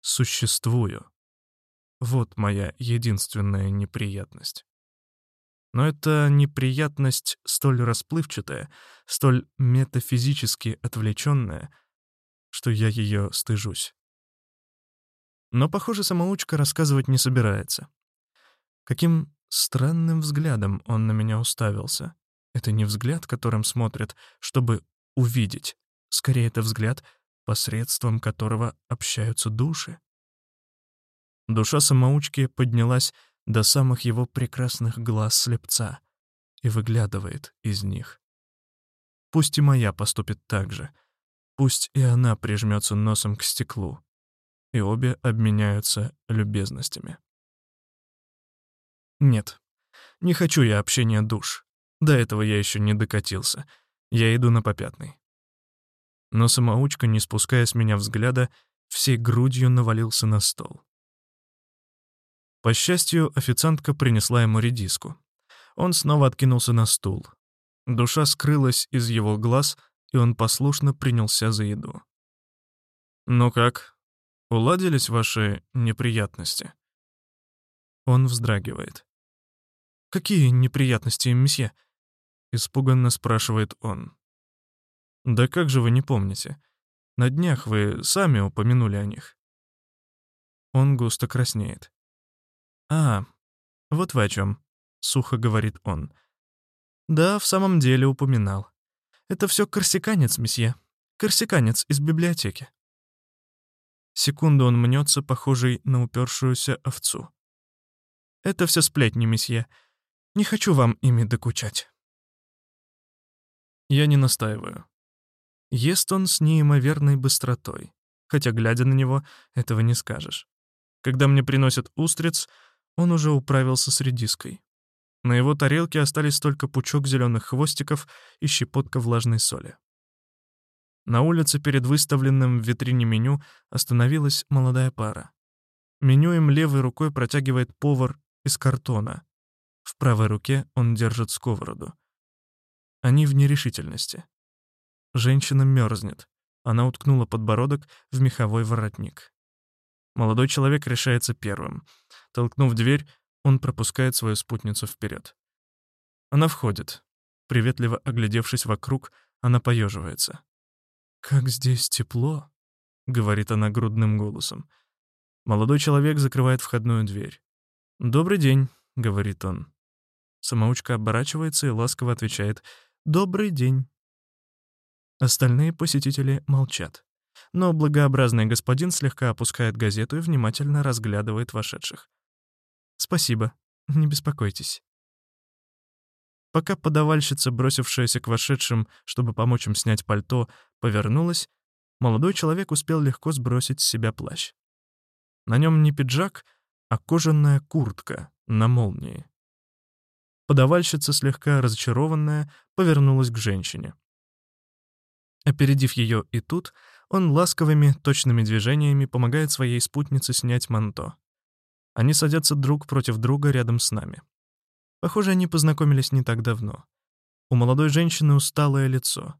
существую. Вот моя единственная неприятность. Но это неприятность столь расплывчатая, столь метафизически отвлеченная, что я ее стыжусь. Но, похоже, самоучка рассказывать не собирается. Каким странным взглядом он на меня уставился. Это не взгляд, которым смотрят, чтобы увидеть. Скорее, это взгляд, посредством которого общаются души. Душа самоучки поднялась до самых его прекрасных глаз слепца и выглядывает из них. Пусть и моя поступит так же. Пусть и она прижмется носом к стеклу. И обе обменяются любезностями. Нет, не хочу я общения душ. До этого я еще не докатился. Я иду на попятный. Но самоучка, не спуская с меня взгляда, всей грудью навалился на стол. По счастью, официантка принесла ему редиску. Он снова откинулся на стул. Душа скрылась из его глаз, и он послушно принялся за еду. «Ну как, уладились ваши неприятности?» Он вздрагивает. «Какие неприятности, месье?» Испуганно спрашивает он. «Да как же вы не помните? На днях вы сами упомянули о них». Он густо краснеет. «А, вот вы о чем», — сухо говорит он. «Да, в самом деле упоминал. Это все корсиканец, месье. Корсиканец из библиотеки». Секунду он мнется, похожий на упершуюся овцу. «Это все сплетни, месье. Не хочу вам ими докучать». Я не настаиваю. Ест он с неимоверной быстротой, хотя, глядя на него, этого не скажешь. Когда мне приносят устриц, он уже управился с редиской. На его тарелке остались только пучок зеленых хвостиков и щепотка влажной соли. На улице перед выставленным в витрине меню остановилась молодая пара. Меню им левой рукой протягивает повар из картона. В правой руке он держит сковороду. Они в нерешительности. Женщина мерзнет. Она уткнула подбородок в меховой воротник. Молодой человек решается первым. Толкнув дверь, он пропускает свою спутницу вперед. Она входит. Приветливо оглядевшись вокруг, она поеживается. «Как здесь тепло», — говорит она грудным голосом. Молодой человек закрывает входную дверь. «Добрый день», — говорит он. Самоучка оборачивается и ласково отвечает «Добрый день». Остальные посетители молчат. Но благообразный господин слегка опускает газету и внимательно разглядывает вошедших. «Спасибо, не беспокойтесь». Пока подавальщица, бросившаяся к вошедшим, чтобы помочь им снять пальто, повернулась, молодой человек успел легко сбросить с себя плащ. На нем не пиджак, а кожаная куртка на молнии. Подавальщица, слегка разочарованная, повернулась к женщине. Опередив ее и тут, он ласковыми, точными движениями помогает своей спутнице снять манто. Они садятся друг против друга рядом с нами. Похоже, они познакомились не так давно. У молодой женщины усталое лицо,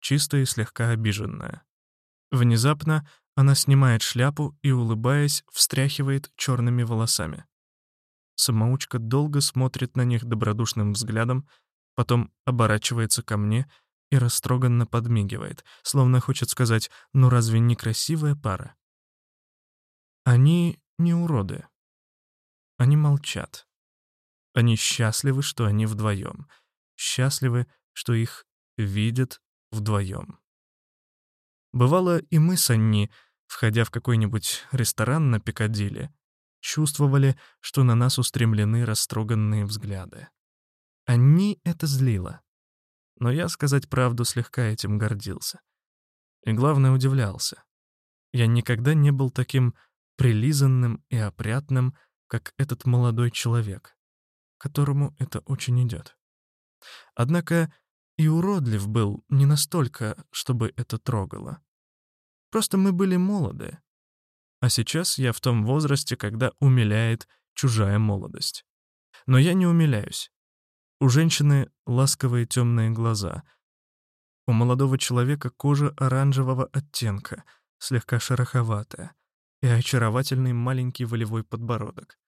чистое и слегка обиженное. Внезапно она снимает шляпу и, улыбаясь, встряхивает черными волосами. Самоучка долго смотрит на них добродушным взглядом, потом оборачивается ко мне и растроганно подмигивает, словно хочет сказать «ну разве не красивая пара?» Они не уроды. Они молчат. Они счастливы, что они вдвоем. Счастливы, что их видят вдвоем. Бывало, и мы с Анни, входя в какой-нибудь ресторан на Пикадилли, чувствовали, что на нас устремлены растроганные взгляды. Анни это злило. Но я, сказать правду, слегка этим гордился. И главное, удивлялся. Я никогда не был таким прилизанным и опрятным, как этот молодой человек, которому это очень идет. Однако и уродлив был не настолько, чтобы это трогало. Просто мы были молоды. А сейчас я в том возрасте, когда умиляет чужая молодость. Но я не умиляюсь. У женщины ласковые темные глаза. У молодого человека кожа оранжевого оттенка, слегка шероховатая и очаровательный маленький волевой подбородок.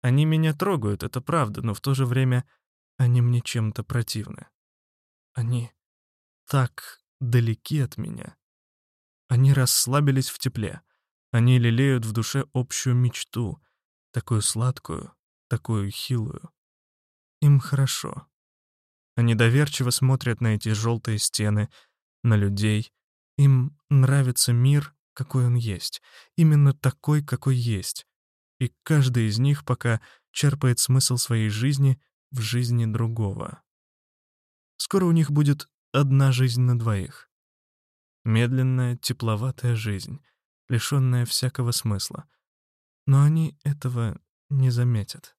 Они меня трогают, это правда, но в то же время они мне чем-то противны. Они так далеки от меня. Они расслабились в тепле. Они лелеют в душе общую мечту, такую сладкую, такую хилую. Им хорошо. Они доверчиво смотрят на эти желтые стены, на людей. Им нравится мир, какой он есть, именно такой, какой есть. И каждый из них пока черпает смысл своей жизни в жизни другого. Скоро у них будет одна жизнь на двоих. Медленная, тепловатая жизнь, лишенная всякого смысла. Но они этого не заметят.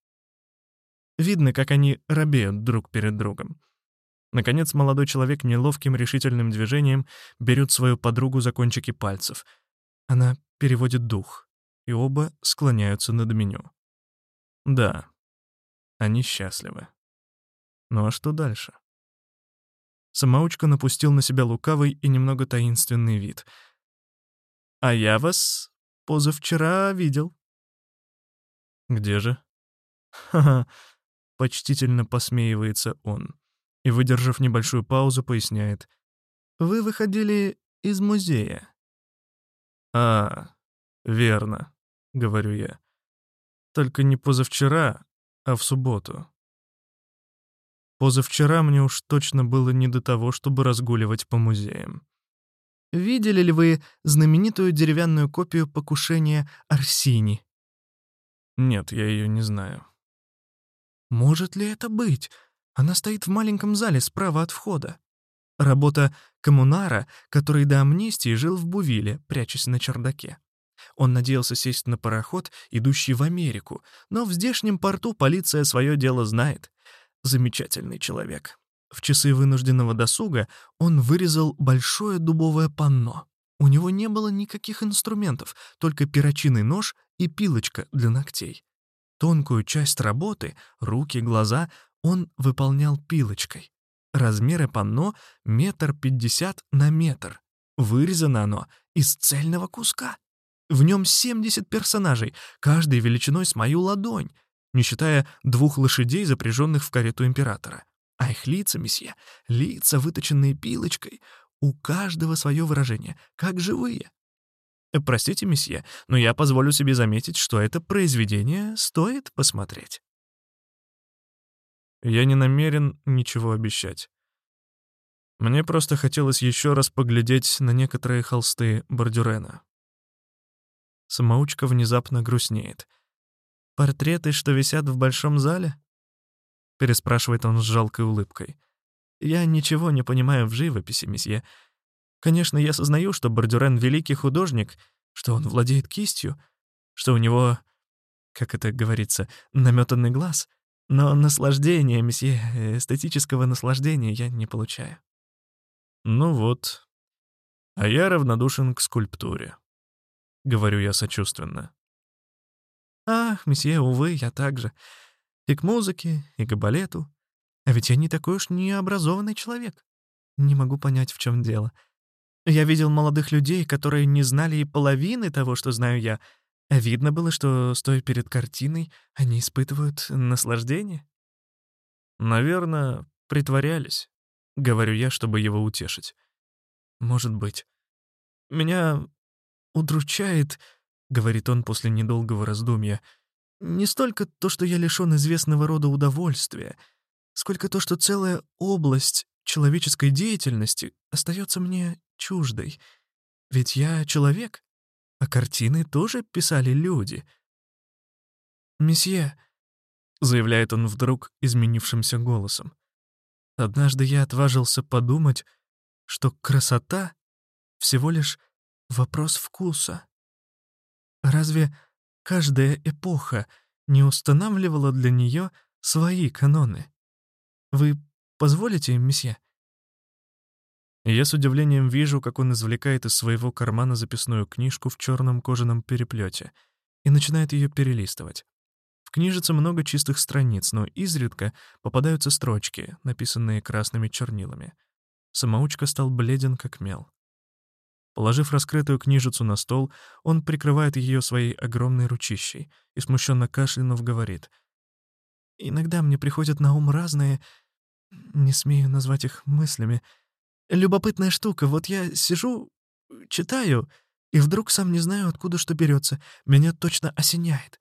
Видно, как они робеют друг перед другом. Наконец, молодой человек неловким решительным движением берет свою подругу за кончики пальцев — она переводит дух, и оба склоняются над меню. Да, они счастливы. Ну а что дальше? Самоучка напустил на себя лукавый и немного таинственный вид. «А я вас позавчера видел». «Где же?» «Ха-ха», — почтительно посмеивается он и, выдержав небольшую паузу, поясняет. «Вы выходили из музея». «А, верно», — говорю я. «Только не позавчера, а в субботу». Позавчера мне уж точно было не до того, чтобы разгуливать по музеям. «Видели ли вы знаменитую деревянную копию покушения Арсини?» «Нет, я ее не знаю». «Может ли это быть? Она стоит в маленьком зале справа от входа. Работа коммунара, который до амнистии жил в Бувиле, прячась на чердаке. Он надеялся сесть на пароход, идущий в Америку, но в здешнем порту полиция свое дело знает. Замечательный человек. В часы вынужденного досуга он вырезал большое дубовое панно. У него не было никаких инструментов, только перочинный нож и пилочка для ногтей. Тонкую часть работы, руки, глаза, он выполнял пилочкой. Размеры панно — метр пятьдесят на метр. Вырезано оно из цельного куска. В нем 70 персонажей, каждый величиной с мою ладонь, не считая двух лошадей, запряженных в карету императора. А их лица, месье, лица, выточенные пилочкой, у каждого свое выражение, как живые. Э, простите, месье, но я позволю себе заметить, что это произведение стоит посмотреть. Я не намерен ничего обещать. Мне просто хотелось еще раз поглядеть на некоторые холсты Бордюрена. Самоучка внезапно грустнеет. «Портреты, что висят в большом зале?» Переспрашивает он с жалкой улыбкой. «Я ничего не понимаю в живописи, месье. Конечно, я сознаю, что Бордюрен — великий художник, что он владеет кистью, что у него, как это говорится, наметанный глаз, но наслаждения, месье, эстетического наслаждения я не получаю». «Ну вот. А я равнодушен к скульптуре. — говорю я сочувственно. «Ах, месье, увы, я так же. И к музыке, и к балету. А ведь я не такой уж необразованный человек. Не могу понять, в чем дело. Я видел молодых людей, которые не знали и половины того, что знаю я. А видно было, что, стоя перед картиной, они испытывают наслаждение». «Наверное, притворялись», — говорю я, чтобы его утешить. «Может быть. Меня удручает, — говорит он после недолгого раздумья, — не столько то, что я лишён известного рода удовольствия, сколько то, что целая область человеческой деятельности остается мне чуждой. Ведь я человек, а картины тоже писали люди. «Месье», — заявляет он вдруг изменившимся голосом, — «однажды я отважился подумать, что красота — всего лишь Вопрос вкуса. Разве каждая эпоха не устанавливала для нее свои каноны? Вы позволите, месье? Я с удивлением вижу, как он извлекает из своего кармана записную книжку в черном кожаном переплете и начинает ее перелистывать. В книжице много чистых страниц, но изредка попадаются строчки, написанные красными чернилами. Самоучка стал бледен, как мел. Положив раскрытую книжицу на стол, он прикрывает ее своей огромной ручищей и, смущенно кашлянув, говорит. «Иногда мне приходят на ум разные... Не смею назвать их мыслями. Любопытная штука. Вот я сижу, читаю, и вдруг сам не знаю, откуда что берется. Меня точно осеняет.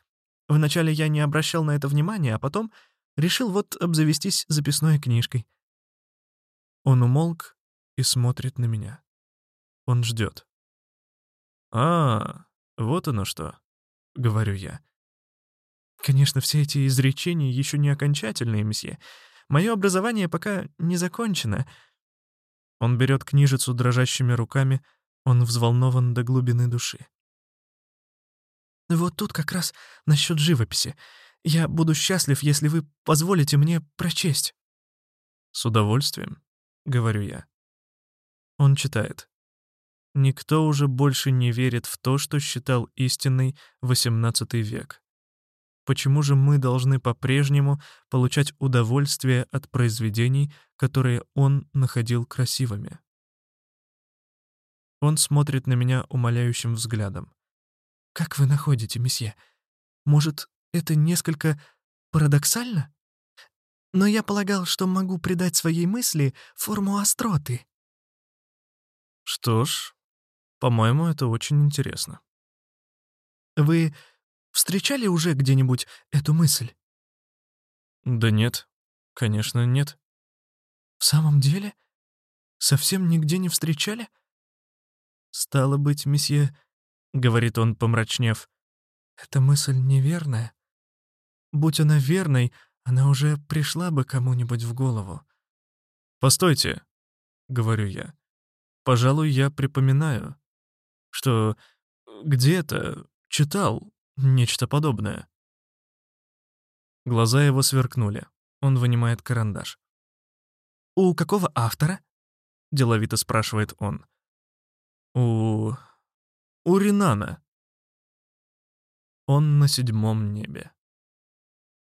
Вначале я не обращал на это внимания, а потом решил вот обзавестись записной книжкой». Он умолк и смотрит на меня. Он ждет. «А, вот оно что», — говорю я. Конечно, все эти изречения еще не окончательные, месье. Мое образование пока не закончено. Он берет книжицу дрожащими руками, он взволнован до глубины души. Вот тут как раз насчет живописи. Я буду счастлив, если вы позволите мне прочесть. С удовольствием, говорю я. Он читает. Никто уже больше не верит в то, что считал истинный XVIII век. Почему же мы должны по-прежнему получать удовольствие от произведений, которые он находил красивыми? Он смотрит на меня умоляющим взглядом. «Как вы находите, месье? Может, это несколько парадоксально? Но я полагал, что могу придать своей мысли форму остроты». «Что ж, по-моему, это очень интересно. Вы встречали уже где-нибудь эту мысль? Да нет, конечно, нет. В самом деле? Совсем нигде не встречали? Стало быть, месье, — говорит он, помрачнев, — эта мысль неверная. Будь она верной, она уже пришла бы кому-нибудь в голову. «Постойте», — говорю я. Пожалуй, я припоминаю, что где-то читал нечто подобное. Глаза его сверкнули. Он вынимает карандаш. «У какого автора?» — деловито спрашивает он. «У... у Ринана». Он на седьмом небе.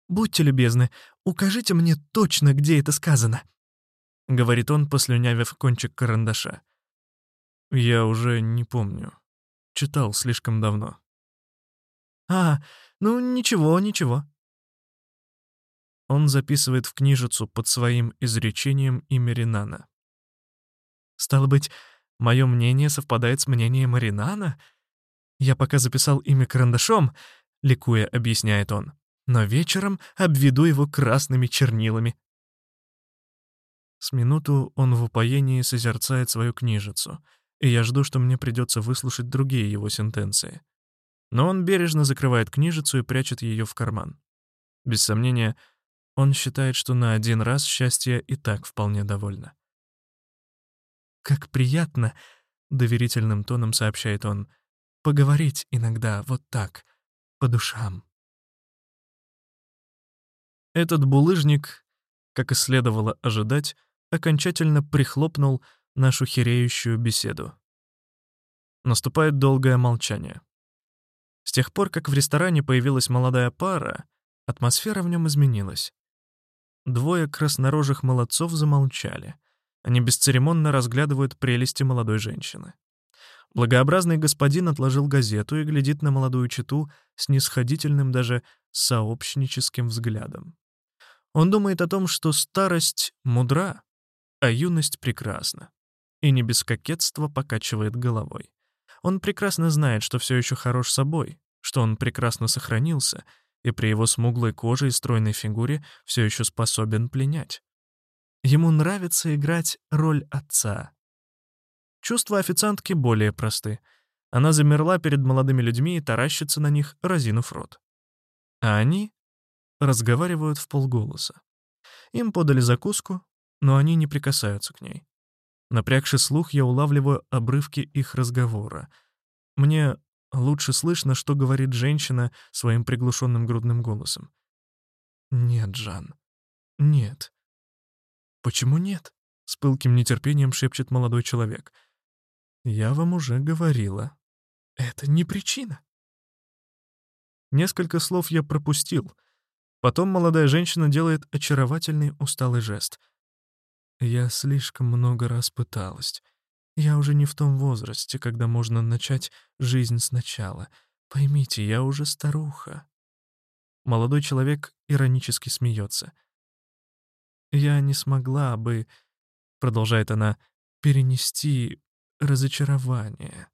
«Будьте любезны, укажите мне точно, где это сказано», — говорит он, послюнявив кончик карандаша. «Я уже не помню. Читал слишком давно». «А, ну ничего, ничего». Он записывает в книжицу под своим изречением имя Ринана. «Стало быть, мое мнение совпадает с мнением Ринана? Я пока записал имя карандашом», — ликуя объясняет он, «но вечером обведу его красными чернилами». С минуту он в упоении созерцает свою книжицу, и я жду, что мне придется выслушать другие его сентенции. Но он бережно закрывает книжицу и прячет ее в карман. Без сомнения, он считает, что на один раз счастье и так вполне довольно. «Как приятно», — доверительным тоном сообщает он, «поговорить иногда вот так, по душам». Этот булыжник, как и следовало ожидать, окончательно прихлопнул нашу хереющую беседу. Наступает долгое молчание. С тех пор, как в ресторане появилась молодая пара, атмосфера в нем изменилась. Двое краснорожих молодцов замолчали. Они бесцеремонно разглядывают прелести молодой женщины. Благообразный господин отложил газету и глядит на молодую чету с нисходительным даже сообщническим взглядом. Он думает о том, что старость мудра, а юность прекрасна, и не без кокетства покачивает головой. Он прекрасно знает, что все еще хорош собой, что он прекрасно сохранился и при его смуглой коже и стройной фигуре все еще способен пленять. Ему нравится играть роль отца. Чувства официантки более просты. Она замерла перед молодыми людьми и таращится на них, разинув рот. А они разговаривают в полголоса. Им подали закуску, но они не прикасаются к ней. Напрягший слух, я улавливаю обрывки их разговора. Мне лучше слышно, что говорит женщина своим приглушенным грудным голосом. «Нет, Жан, нет». «Почему нет?» — с пылким нетерпением шепчет молодой человек. «Я вам уже говорила. Это не причина». Несколько слов я пропустил. Потом молодая женщина делает очаровательный усталый жест — я слишком много раз пыталась. Я уже не в том возрасте, когда можно начать жизнь сначала. Поймите, я уже старуха. Молодой человек иронически смеется. Я не смогла бы, продолжает она, перенести разочарование.